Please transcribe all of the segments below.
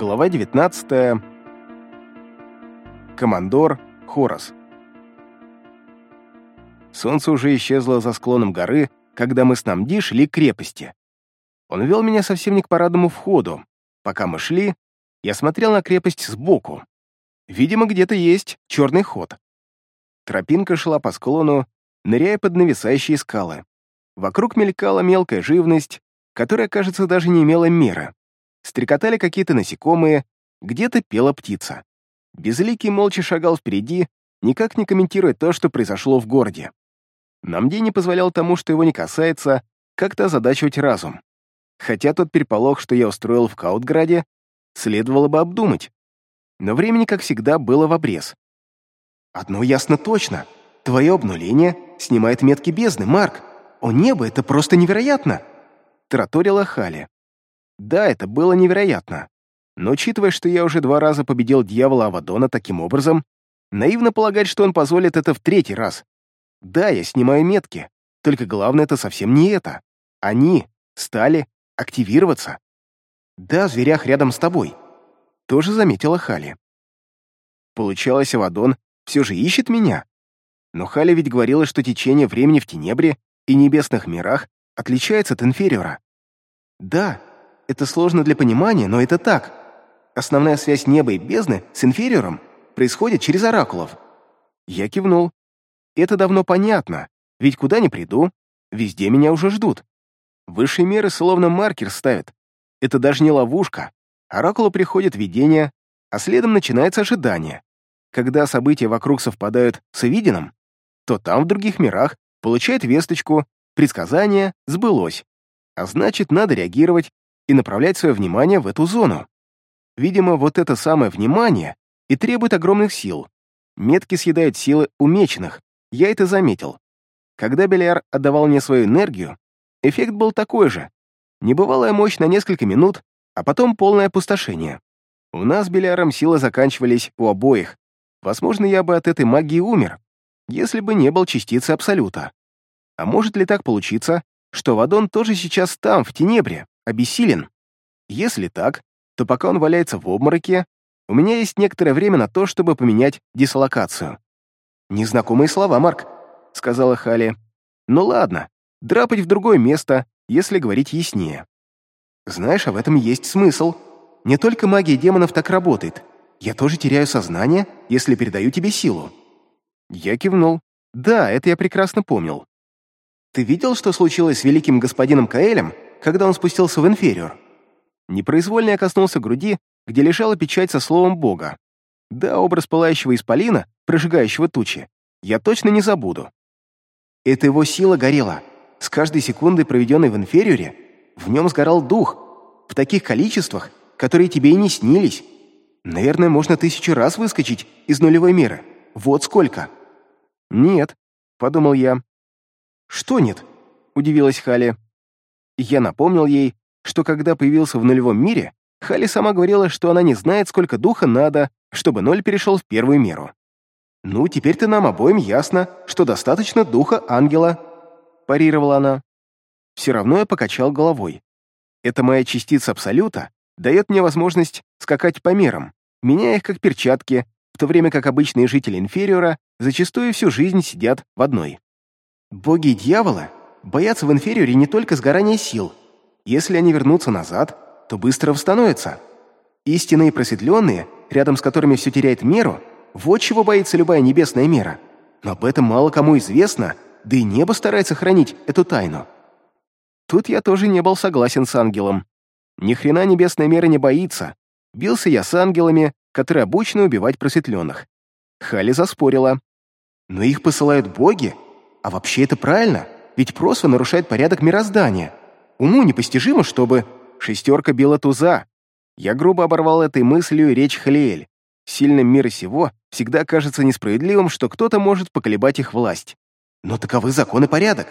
Глава 19. Командор Хорос. Солнце уже исчезло за склоном горы, когда мы с Намди шли к крепости. Он вел меня совсем не к парадному входу. Пока мы шли, я смотрел на крепость сбоку. Видимо, где-то есть черный ход. Тропинка шла по склону, ныряя под нависающие скалы. Вокруг мелькала мелкая живность, которая, кажется, даже не имела меры. Стрекотали какие-то насекомые, где-то пела птица. Безликий молча шагал впереди, никак не комментируя то, что произошло в городе. Намди не позволял тому, что его не касается, как-то озадачивать разум. Хотя тот переполох, что я устроил в Каутграде, следовало бы обдумать. Но времени, как всегда, было в обрез. «Одно ясно точно. Твое обнуление снимает метки бездны, Марк. О небо, это просто невероятно!» Тараторила Хали. Да, это было невероятно. Но учитывая, что я уже два раза победил дьявола Авадона таким образом, наивно полагать, что он позволит это в третий раз. Да, я снимаю метки, только главное это совсем не это. Они стали активироваться. Да, зверях рядом с тобой. Тоже заметила Хали. Получалось, Авадон все же ищет меня. Но Хали ведь говорила, что течение времени в Тенебре и небесных мирах отличается от инфериора. Да, это сложно для понимания, но это так. Основная связь неба и бездны с инфериором происходит через оракулов. Я кивнул. Это давно понятно, ведь куда ни приду, везде меня уже ждут. Высшие меры словно маркер ставят. Это даже не ловушка. Оракулу приходит видение, а следом начинается ожидание. Когда события вокруг совпадают с виденным, то там, в других мирах, получает весточку, предсказание сбылось. А значит, надо реагировать и направлять свое внимание в эту зону. Видимо, вот это самое внимание и требует огромных сил. Метки съедают силы умеченных, я это заметил. Когда Беляр отдавал мне свою энергию, эффект был такой же. Небывалая мощь на несколько минут, а потом полное опустошение. У нас с Беляром силы заканчивались у обоих. Возможно, я бы от этой магии умер, если бы не был частицей Абсолюта. А может ли так получиться, что Вадон тоже сейчас там, в Тенебре, обессилен. Если так, то пока он валяется в обмороке, у меня есть некоторое время на то, чтобы поменять дислокацию. «Незнакомые слова, Марк», — сказала Хали. «Ну ладно, драпать в другое место, если говорить яснее. Знаешь, а в этом есть смысл. Не только магия демонов так работает. Я тоже теряю сознание, если передаю тебе силу». Я кивнул. «Да, это я прекрасно помнил. Ты видел, что случилось с великим господином Каэлем, когда он спустился в инфериор. Непроизвольно я коснулся груди, где лежала печать со словом Бога. Да, образ пылающего исполина, прожигающего тучи, я точно не забуду. Это его сила горела. С каждой секундой, проведенной в инфериоре, в нем сгорал дух, в таких количествах, которые тебе и не снились. Наверное, можно тысячу раз выскочить из нулевой меры. Вот сколько. Нет, подумал я. Что нет? Удивилась Халя. Я напомнил ей, что когда появился в нулевом мире, Хали сама говорила, что она не знает, сколько духа надо, чтобы ноль перешел в первую меру. «Ну, теперь-то нам обоим ясно, что достаточно духа ангела», — парировала она. Все равно я покачал головой. Эта моя частица Абсолюта дает мне возможность скакать по мерам, меняя их как перчатки, в то время как обычные жители Инфериора зачастую всю жизнь сидят в одной. Боги и дьяволы боятся в инфериоре не только сгорания сил. Если они вернутся назад, то быстро восстановятся. Истинные просветленные, рядом с которыми все теряет меру, вот чего боится любая небесная мера. Но об этом мало кому известно, да и небо старается хранить эту тайну. Тут я тоже не был согласен с ангелом. Ни хрена небесная мера не боится. Бился я с ангелами, которые обучены убивать просветленных. Хали заспорила. Но их посылают боги, а вообще это правильно. Ведь просва нарушает порядок мироздания. Уму непостижимо, чтобы... Шестерка била туза. Я грубо оборвал этой мыслью речь Халиэль. Сильным мира сего всегда кажется несправедливым, что кто-то может поколебать их власть. Но таковы закон и порядок.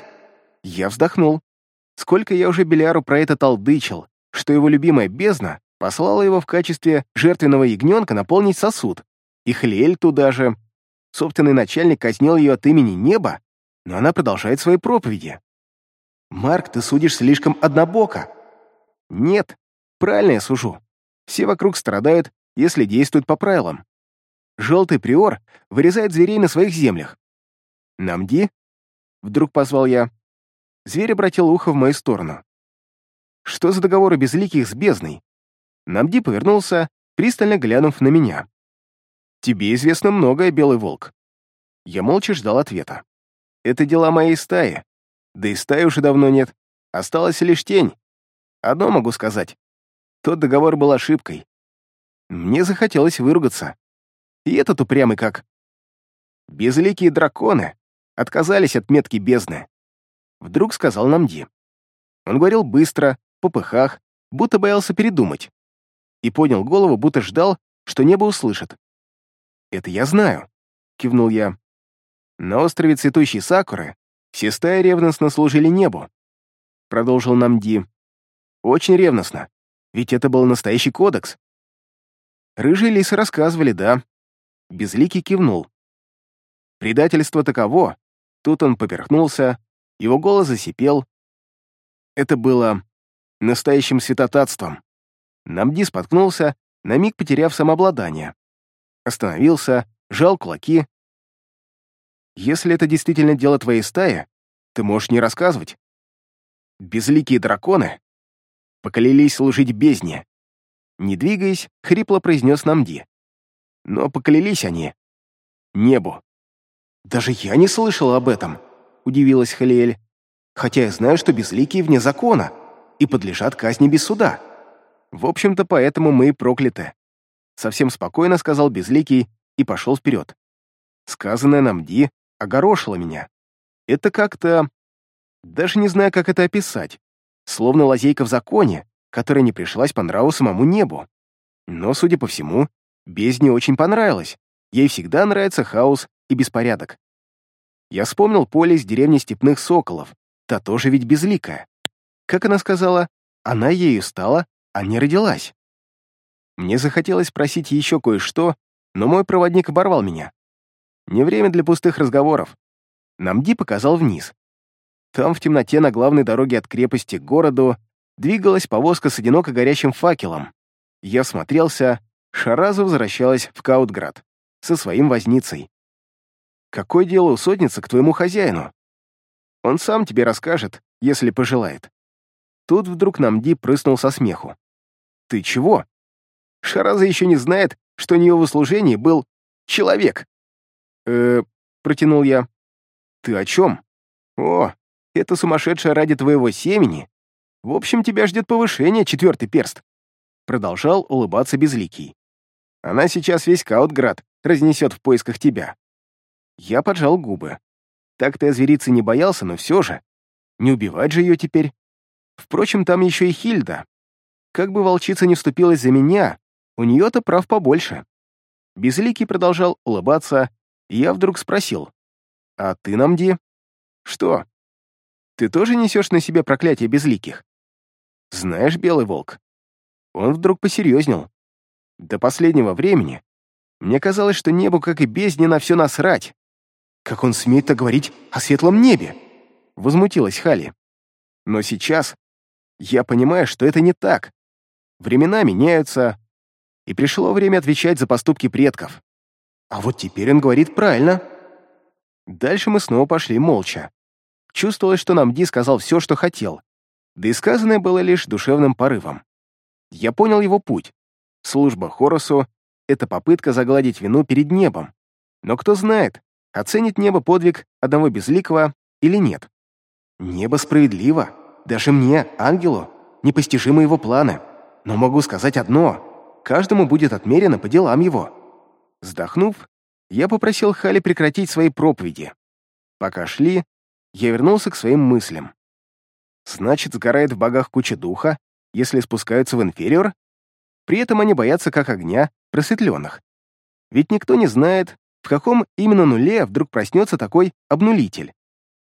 Я вздохнул. Сколько я уже Беляру про это толдычил, что его любимая бездна послала его в качестве жертвенного ягненка наполнить сосуд. И Хлель туда же. Собственный начальник казнил ее от имени неба, но она продолжает свои проповеди. «Марк, ты судишь слишком однобоко». «Нет, правильно я сужу. Все вокруг страдают, если действуют по правилам. Желтый приор вырезает зверей на своих землях. «Намди?» — вдруг позвал я. Зверь обратил ухо в мою сторону. «Что за договоры безликих с бездной?» Намди повернулся, пристально глянув на меня. «Тебе известно многое, Белый Волк». Я молча ждал ответа. «Это дела моей стаи. Да и стаи уже давно нет. Осталась лишь тень. Одно могу сказать. Тот договор был ошибкой. Мне захотелось выругаться. И этот упрямый как... Безликие драконы отказались от метки бездны. Вдруг сказал нам Ди. Он говорил быстро, по пыхах, будто боялся передумать. И поднял голову, будто ждал, что небо услышит. «Это я знаю», — кивнул я. «На острове цветущей сакуры все стаи ревностно служили небу», — продолжил нам Ди. «Очень ревностно, ведь это был настоящий кодекс». Рыжие лисы рассказывали, да. Безликий кивнул. Предательство таково. Тут он поперхнулся, его голос засипел. Это было настоящим святотатством. Намди споткнулся, на миг потеряв самообладание. Остановился, жал кулаки. «Если это действительно дело твоей стаи, ты можешь не рассказывать. Безликие драконы поклялись служить бездне». Не двигаясь, хрипло произнес Намди. Но поклялись они небу. «Даже я не слышала об этом», — удивилась Халиэль. «Хотя я знаю, что безликие вне закона и подлежат казни без суда». В общем-то, поэтому мы и прокляты. Совсем спокойно сказал Безликий и пошел вперед. Сказанное нам Ди огорошило меня. Это как-то... Даже не знаю, как это описать. Словно лазейка в законе, которая не пришлась по нраву самому небу. Но, судя по всему, бездне очень понравилось. Ей всегда нравится хаос и беспорядок. Я вспомнил поле из деревни степных соколов, та тоже ведь безликая. Как она сказала, она ею стала, а не родилась. Мне захотелось спросить еще кое-что, но мой проводник оборвал меня. Не время для пустых разговоров. Намди показал вниз. Там в темноте на главной дороге от крепости к городу двигалась повозка с одиноко горящим факелом. Я смотрелся, Шараза возвращалась в Каутград со своим возницей. «Какое дело у сотницы к твоему хозяину?» «Он сам тебе расскажет, если пожелает». Тут вдруг Намди прыснул со смеху. «Ты чего?» Шараза еще не знает, что у нее в услужении был человек. Э протянул я. «Ты о чем?» «О, это сумасшедшая ради твоего семени. В общем, тебя ждет повышение, четвертый перст». Продолжал улыбаться Безликий. «Она сейчас весь Каутград разнесет в поисках тебя». Я поджал губы. Так-то я зверицы не боялся, но все же. Не убивать же ее теперь. Впрочем, там еще и Хильда. Как бы волчица не вступилась за меня, у нее-то прав побольше. Безликий продолжал улыбаться, я вдруг спросил. «А ты, Намди?» «Что? Ты тоже несешь на себе проклятие безликих?» «Знаешь, Белый Волк?» Он вдруг посерьезнел. До последнего времени мне казалось, что небу, как и бездне, на все насрать. Как он смеет так говорить о светлом небе? Возмутилась Хали. Но сейчас я понимаю, что это не так. Времена меняются, и пришло время отвечать за поступки предков. А вот теперь он говорит правильно. Дальше мы снова пошли молча. Чувствовалось, что нам Ди сказал все, что хотел, да и сказанное было лишь душевным порывом. Я понял его путь. Служба Хоросу — это попытка загладить вину перед небом. Но кто знает, оценит небо подвиг одного безликого или нет. Небо справедливо. Даже мне, ангелу, непостижимы его планы. Но могу сказать одно. Каждому будет отмерено по делам его. Вздохнув, я попросил Хали прекратить свои проповеди. Пока шли, я вернулся к своим мыслям. Значит, сгорает в богах куча духа, если спускаются в инфериор? При этом они боятся как огня просветленных. Ведь никто не знает, в каком именно нуле вдруг проснется такой обнулитель.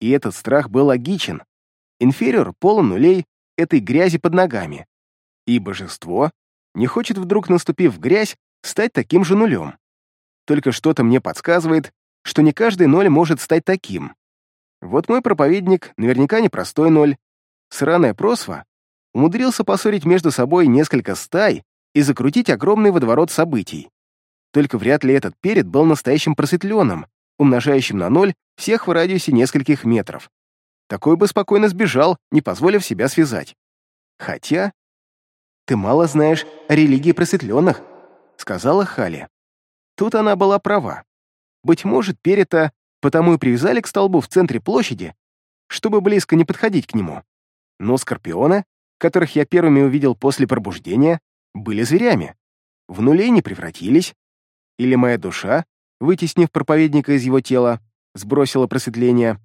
И этот страх был логичен. Инфериор полон нулей этой грязи под ногами и божество не хочет вдруг, наступив в грязь, стать таким же нулем. Только что-то мне подсказывает, что не каждый ноль может стать таким. Вот мой проповедник наверняка не простой ноль. Сраная просва умудрился поссорить между собой несколько стай и закрутить огромный водоворот событий. Только вряд ли этот перед был настоящим просветленным, умножающим на ноль всех в радиусе нескольких метров. Такой бы спокойно сбежал, не позволив себя связать. Хотя... «Ты мало знаешь о религии просветленных», — сказала Хали. Тут она была права. Быть может, перета потому и привязали к столбу в центре площади, чтобы близко не подходить к нему. Но скорпионы, которых я первыми увидел после пробуждения, были зверями. В нулей не превратились. Или моя душа, вытеснив проповедника из его тела, сбросила просветление.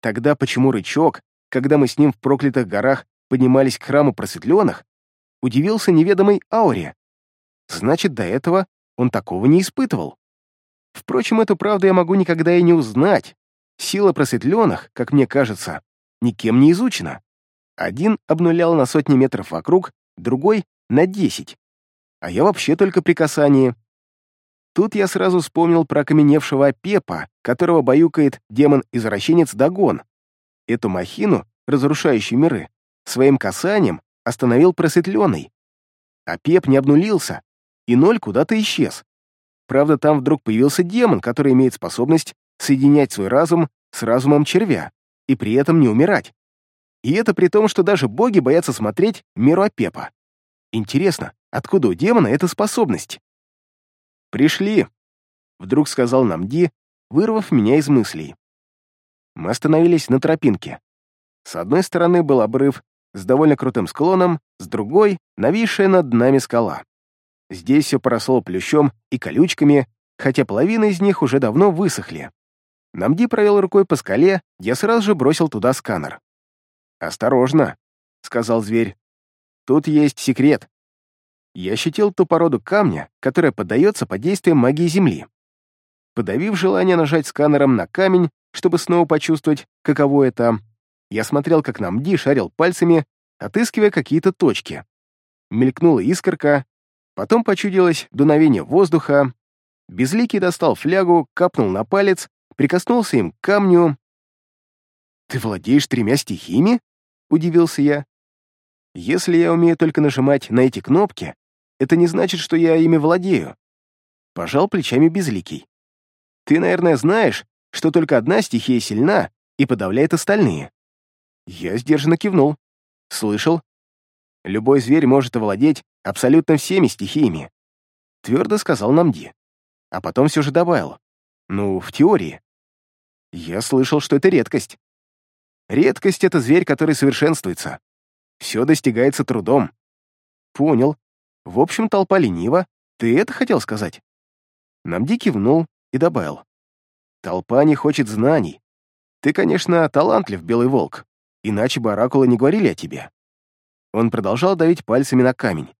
Тогда почему рычок, когда мы с ним в проклятых горах поднимались к храму просветленных, удивился неведомой ауре? Значит, до этого он такого не испытывал. Впрочем, эту правду я могу никогда и не узнать. Сила просветленных, как мне кажется, никем не изучена. Один обнулял на сотни метров вокруг, другой — на десять. А я вообще только при касании. Тут я сразу вспомнил про окаменевшего Пепа, которого баюкает демон-извращенец Дагон. Эту махину, разрушающую миры, своим касанием остановил просветленный. А Пеп не обнулился, и ноль куда-то исчез. Правда, там вдруг появился демон, который имеет способность соединять свой разум с разумом червя и при этом не умирать. И это при том, что даже боги боятся смотреть миру Апепа. Интересно, откуда у демона эта способность? «Пришли», — вдруг сказал нам Ди, вырвав меня из мыслей. Мы остановились на тропинке. С одной стороны был обрыв с довольно крутым склоном, с другой — нависшая над нами скала. Здесь все поросло плющом и колючками, хотя половина из них уже давно высохли. Намди провел рукой по скале, я сразу же бросил туда сканер. «Осторожно», — сказал зверь. «Тут есть секрет». Я ощутил ту породу камня, которая поддается под действием магии Земли. Подавив желание нажать сканером на камень, чтобы снова почувствовать, каково это, я смотрел, как Намди шарил пальцами, отыскивая какие-то точки. Мелькнула искорка, потом почудилось дуновение воздуха, Безликий достал флягу, капнул на палец, прикоснулся им к камню. «Ты владеешь тремя стихиями?» — удивился я. «Если я умею только нажимать на эти кнопки, это не значит, что я ими владею». Пожал плечами Безликий. «Ты, наверное, знаешь, что только одна стихия сильна и подавляет остальные». Я сдержанно кивнул. «Слышал? Любой зверь может овладеть абсолютно всеми стихиями», — твердо сказал Намди а потом все же добавил. Ну, в теории. Я слышал, что это редкость. Редкость — это зверь, который совершенствуется. Все достигается трудом. Понял. В общем, толпа ленива. Ты это хотел сказать? Намди кивнул и добавил. Толпа не хочет знаний. Ты, конечно, талантлив, Белый Волк, иначе бы оракулы не говорили о тебе. Он продолжал давить пальцами на камень.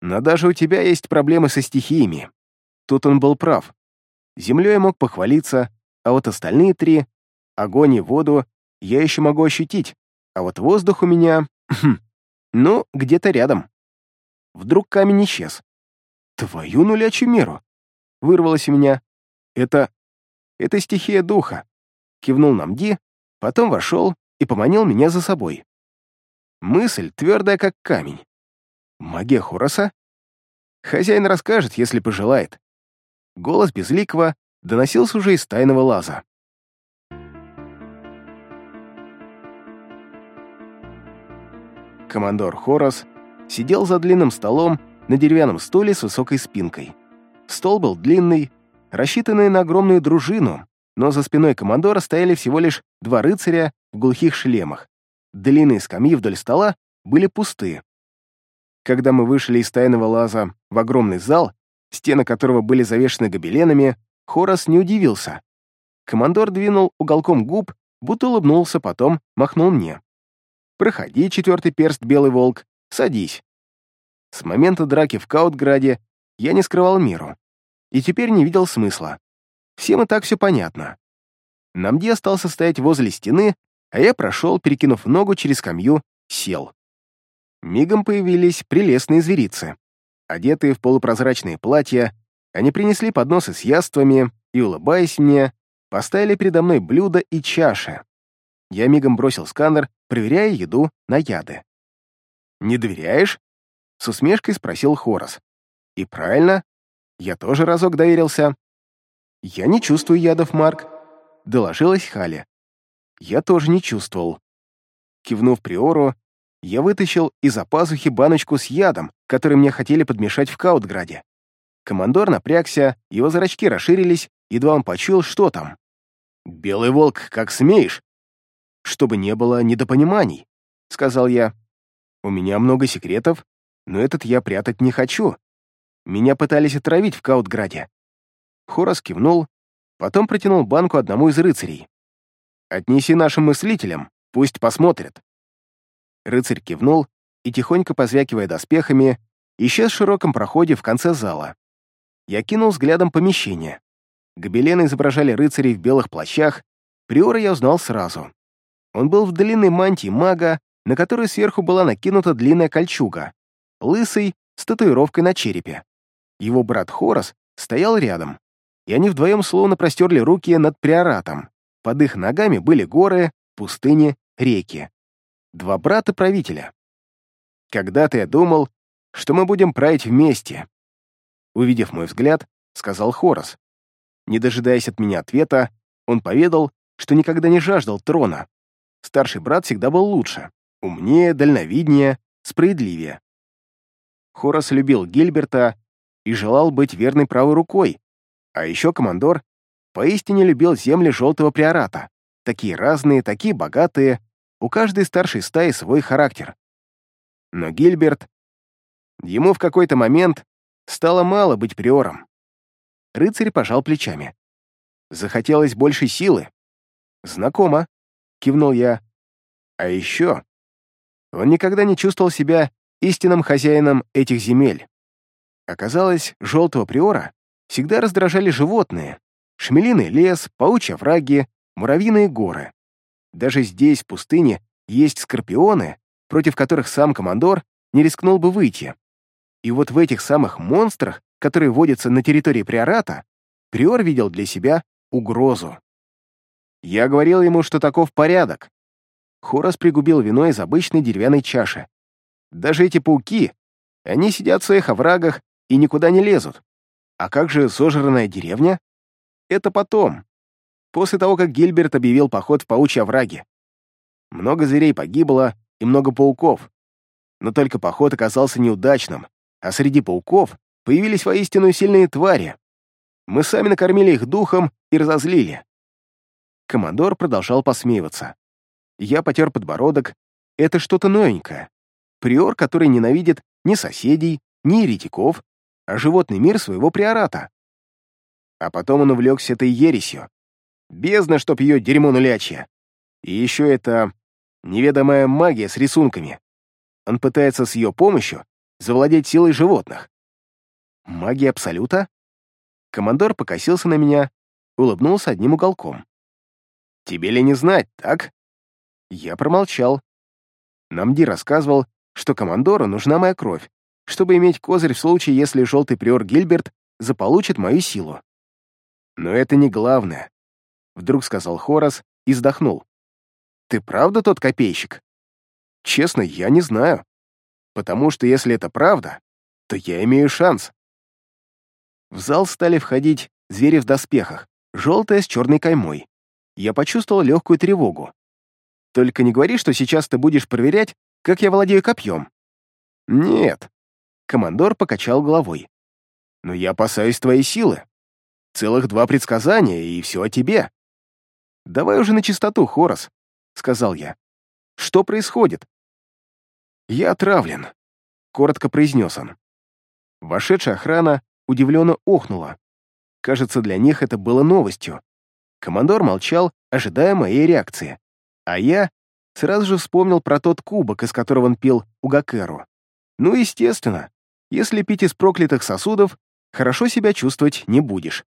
Но даже у тебя есть проблемы со стихиями. Тут он был прав. Землей мог похвалиться, а вот остальные три — огонь и воду — я еще могу ощутить, а вот воздух у меня... ну, где-то рядом. Вдруг камень исчез. «Твою нулячью меру!» — вырвалось у меня. «Это... это стихия духа», — кивнул Намди, потом вошел и поманил меня за собой. Мысль твердая, как камень. Магия Хороса? Хозяин расскажет, если пожелает. Голос Безликого доносился уже из тайного лаза. Командор Хорос сидел за длинным столом на деревянном стуле с высокой спинкой. Стол был длинный, рассчитанный на огромную дружину, но за спиной командора стояли всего лишь два рыцаря в глухих шлемах. Длинные скамьи вдоль стола были пусты. Когда мы вышли из тайного лаза в огромный зал, стены которого были завешены гобеленами, Хорос не удивился. Командор двинул уголком губ, будто улыбнулся, потом махнул мне. «Проходи, четвертый перст, белый волк, садись». С момента драки в Каутграде я не скрывал миру. И теперь не видел смысла. Всем и так все понятно. Намди остался стоять возле стены, а я прошел, перекинув ногу через скамью, сел. Мигом появились прелестные зверицы. Одетые в полупрозрачные платья, они принесли подносы с яствами и, улыбаясь мне, поставили передо мной блюдо и чаши. Я мигом бросил сканер, проверяя еду на яды. «Не доверяешь?» С усмешкой спросил Хорос. И правильно, я тоже разок доверился. Я не чувствую ядов, Марк, доложилась Хали. Я тоже не чувствовал. Кивнув Приору, я вытащил из-за пазухи баночку с ядом, который мне хотели подмешать в Каутграде. Командор напрягся, его зрачки расширились, едва он почуял, что там. «Белый волк, как смеешь!» «Чтобы не было недопониманий», — сказал я. «У меня много секретов, но этот я прятать не хочу. Меня пытались отравить в Каутграде». Хорос кивнул, потом протянул банку одному из рыцарей. «Отнеси нашим мыслителям, пусть посмотрят». Рыцарь кивнул и, тихонько позвякивая доспехами, исчез в широком проходе в конце зала. Я кинул взглядом помещение. Гобелены изображали рыцарей в белых плащах, приора я узнал сразу. Он был в длинной мантии мага, на которой сверху была накинута длинная кольчуга, лысый, с татуировкой на черепе. Его брат Хорос стоял рядом, и они вдвоем словно простерли руки над приоратом. Под их ногами были горы, пустыни, реки. Два брата правителя. Когда-то я думал, что мы будем править вместе. Увидев мой взгляд, сказал Хорос. Не дожидаясь от меня ответа, он поведал, что никогда не жаждал трона. Старший брат всегда был лучше, умнее, дальновиднее, справедливее. Хорос любил Гильберта и желал быть верной правой рукой, а еще командор поистине любил земли Желтого Приората, такие разные, такие богатые, у каждой старшей стаи свой характер. Но Гильберт... Ему в какой-то момент стало мало быть приором. Рыцарь пожал плечами. Захотелось больше силы. «Знакомо», — кивнул я. «А еще...» Он никогда не чувствовал себя истинным хозяином этих земель. Оказалось, желтого приора всегда раздражали животные, шмелиный лес, паучьи враги, муравьиные горы. Даже здесь, в пустыне, есть скорпионы, против которых сам командор не рискнул бы выйти. И вот в этих самых монстрах, которые водятся на территории Приората, Приор видел для себя угрозу. Я говорил ему, что таков порядок. Хорос пригубил вино из обычной деревянной чаши. Даже эти пауки, они сидят в своих оврагах и никуда не лезут. А как же сожранная деревня? Это потом после того, как Гильберт объявил поход в паучьи овраги. Много зверей погибло и много пауков. Но только поход оказался неудачным, а среди пауков появились воистину сильные твари. Мы сами накормили их духом и разозлили. Командор продолжал посмеиваться. Я потер подбородок. Это что-то новенькое. Приор, который ненавидит ни соседей, ни еретиков, а животный мир своего приората. А потом он увлекся этой ересью, Бездна, чтоб ее дерьмо нулячье. И еще это неведомая магия с рисунками. Он пытается с ее помощью завладеть силой животных. Магия Абсолюта? Командор покосился на меня, улыбнулся одним уголком. «Тебе ли не знать, так?» Я промолчал. Намди рассказывал, что командору нужна моя кровь, чтобы иметь козырь в случае, если желтый приор Гильберт заполучит мою силу. Но это не главное. Вдруг сказал Хорас и вздохнул. «Ты правда тот копейщик?» «Честно, я не знаю. Потому что если это правда, то я имею шанс». В зал стали входить звери в доспехах, желтые с черной каймой. Я почувствовал легкую тревогу. «Только не говори, что сейчас ты будешь проверять, как я владею копьем». «Нет», — командор покачал головой. «Но я опасаюсь твоей силы. Целых два предсказания, и все о тебе. «Давай уже на чистоту, Хорос», — сказал я. «Что происходит?» «Я отравлен», — коротко произнес он. Вошедшая охрана удивленно охнула. Кажется, для них это было новостью. Командор молчал, ожидая моей реакции. А я сразу же вспомнил про тот кубок, из которого он пил у Гакеру. Ну, естественно, если пить из проклятых сосудов, хорошо себя чувствовать не будешь.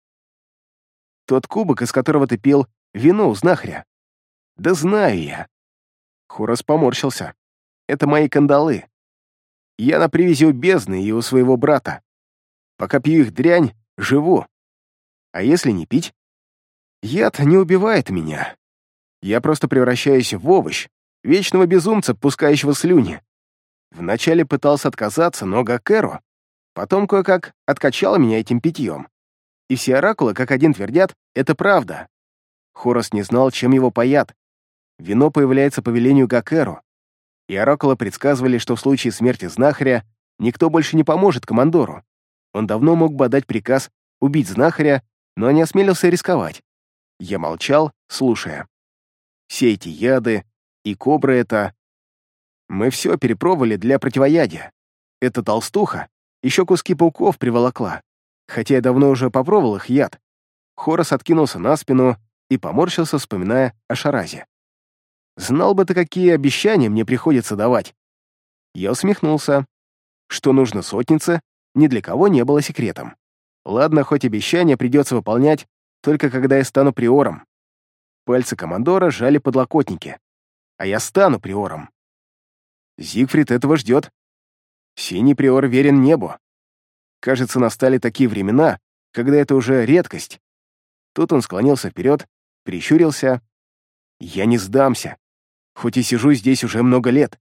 Тот кубок, из которого ты пил Вино у знахаря. Да знаю я. Хорос поморщился. Это мои кандалы. Я на привязи у бездны и у своего брата. Пока пью их дрянь, живу. А если не пить? Яд не убивает меня. Я просто превращаюсь в овощ, вечного безумца, пускающего слюни. Вначале пытался отказаться, но Гакеру потом кое-как откачала меня этим питьем. И все оракулы, как один твердят, это правда. Хорос не знал, чем его паят. Вино появляется по велению Гакеру. И оракулы предсказывали, что в случае смерти знахаря никто больше не поможет командору. Он давно мог бы отдать приказ убить знахаря, но не осмелился рисковать. Я молчал, слушая. Все эти яды и кобры это... Мы все перепробовали для противоядия. Эта толстуха еще куски пауков приволокла, хотя я давно уже попробовал их яд. Хорос откинулся на спину и поморщился, вспоминая о Шаразе. «Знал бы ты, какие обещания мне приходится давать!» Я усмехнулся. Что нужно сотнице, ни для кого не было секретом. Ладно, хоть обещание придется выполнять, только когда я стану приором. Пальцы командора сжали подлокотники. А я стану приором. Зигфрид этого ждет. Синий приор верен небу. Кажется, настали такие времена, когда это уже редкость. Тут он склонился вперед, прищурился. Я не сдамся, хоть и сижу здесь уже много лет.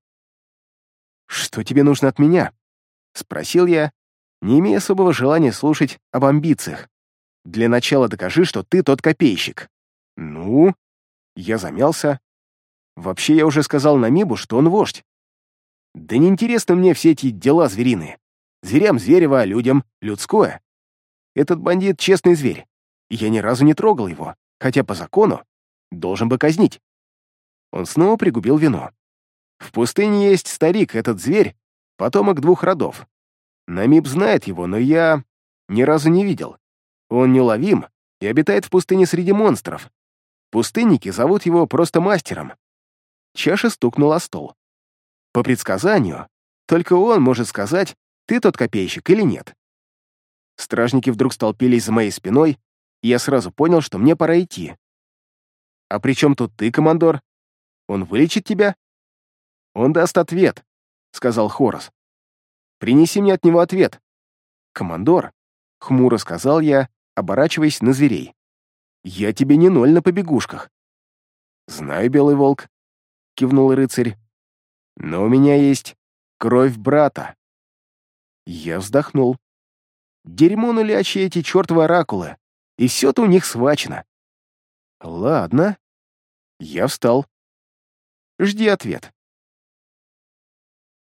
«Что тебе нужно от меня?» — спросил я, не имея особого желания слушать об амбициях. «Для начала докажи, что ты тот копейщик». «Ну?» Я замялся. Вообще, я уже сказал Намибу, что он вождь. Да неинтересны мне все эти дела звериные. Зверям зверево, а людям людское. Этот бандит — честный зверь, я ни разу не трогал его, хотя по закону должен бы казнить. Он снова пригубил вино. В пустыне есть старик, этот зверь, потомок двух родов. Намиб знает его, но я ни разу не видел. Он неуловим и обитает в пустыне среди монстров. Пустынники зовут его просто мастером. Чаша стукнула стол. По предсказанию, только он может сказать, ты тот копейщик или нет. Стражники вдруг столпились за моей спиной, и я сразу понял, что мне пора идти. «А при чем тут ты, командор? Он вылечит тебя?» «Он даст ответ», — сказал Хорос. «Принеси мне от него ответ». «Командор», — хмуро сказал я, оборачиваясь на зверей. «Я тебе не ноль на побегушках». «Знаю, Белый Волк», — кивнул рыцарь. «Но у меня есть кровь брата». Я вздохнул. Дерьмо нулячьи эти чертовы оракулы, и все-то у них свачено. Ладно. Я встал. Жди ответ.